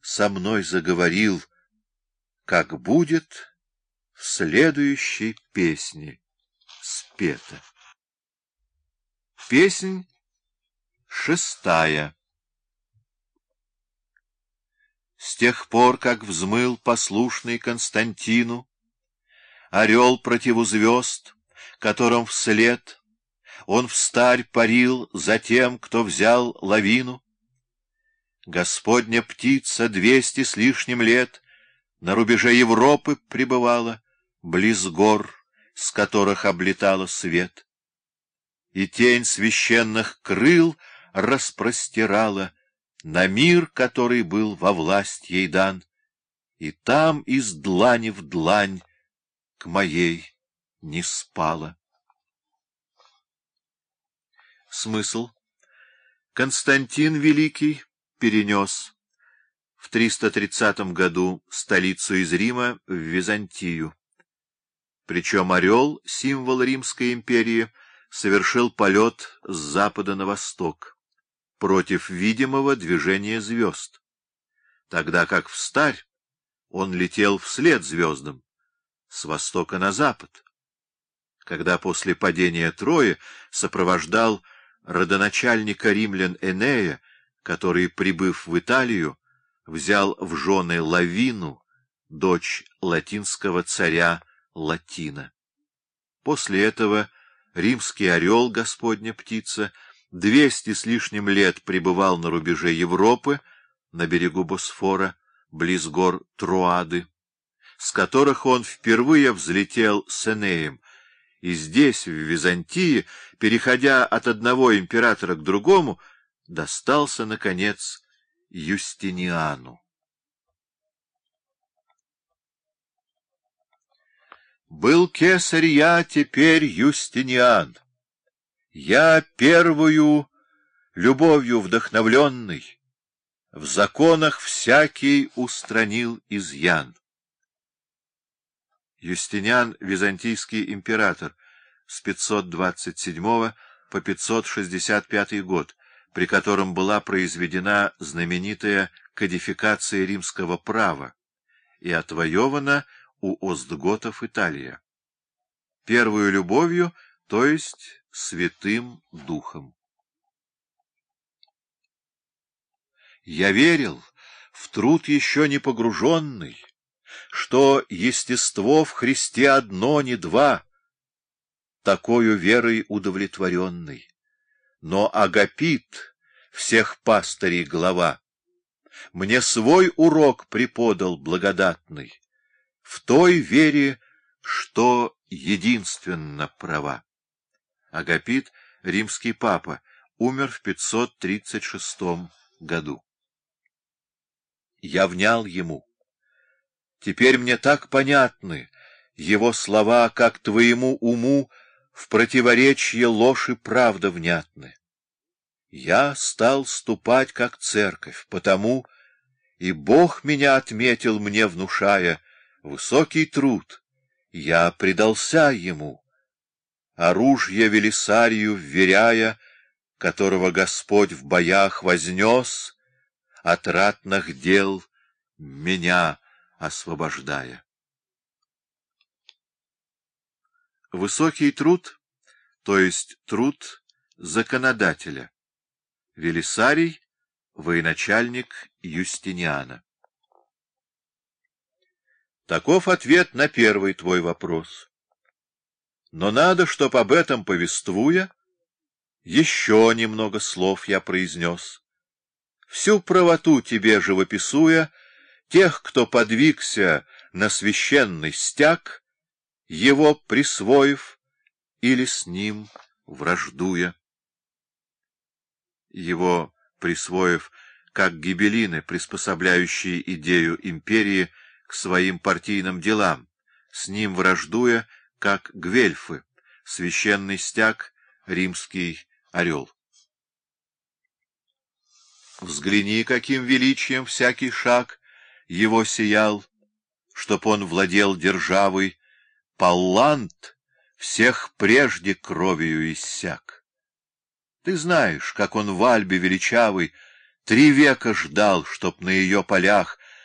со мной заговорил, как будет в следующей песне спето. Песнь шестая. С тех пор, как взмыл послушный Константину орел противу звезд, которым вслед он встарь парил за тем, кто взял лавину, Господня птица двести с лишним лет на рубеже Европы пребывала, близ гор, с которых облетала свет. И тень священных крыл распростирала на мир, который был во власть ей дан, и там из длани в длань к моей не спала. Смысл. Константин Великий перенес в 330 году столицу из Рима в Византию. Причем орел, символ Римской империи, совершил полет с запада на восток, против видимого движения звезд, тогда как в старь он летел вслед звездам, с востока на запад, когда после падения Трои сопровождал родоначальника римлян Энея, который, прибыв в Италию, взял в жены Лавину, дочь латинского царя Латина. После этого римский орел, господня птица, двести с лишним лет пребывал на рубеже Европы, на берегу Босфора, близ гор Труады, с которых он впервые взлетел с Энеем, и здесь, в Византии, переходя от одного императора к другому, достался, наконец, Юстиниану. Был кесарь я, теперь Юстиниан. Я первую, любовью вдохновленный, В законах всякий устранил изъян. Юстиниан — византийский император, с 527 по 565 год, при котором была произведена знаменитая кодификация римского права и отвоевана у остготов Италия. Первую любовью, то есть святым духом. Я верил в труд еще не погруженный, что естество в Христе одно, не два, такою верой удовлетворенный. Но Агапит, всех пастырей глава, мне свой урок преподал благодатный, в той вере, что единственно права. Агапит, римский папа, умер в 536 году. Я внял ему. Теперь мне так понятны его слова, как твоему уму в противоречье ложь и правда внятны. Я стал ступать, как церковь, потому и Бог меня отметил мне, внушая высокий труд. Я предался ему, оружие Велисарию вверяя, которого Господь в боях вознес, от ратных дел меня освобождая. Высокий труд, то есть труд законодателя. Велисарий, военачальник Юстиниана. Таков ответ на первый твой вопрос. Но надо, чтоб об этом повествуя, еще немного слов я произнес. Всю правоту тебе живописуя, тех, кто подвигся на священный стяг, его присвоив или с ним враждуя. Его присвоив как гибелины, приспособляющие идею империи к своим партийным делам, с ним враждуя, как гвельфы, священный стяг, римский орел. Взгляни, каким величием всякий шаг его сиял, чтоб он владел державой, Паллант всех прежде кровью иссяк. Ты знаешь, как он в Альбе величавый Три века ждал, чтоб на ее полях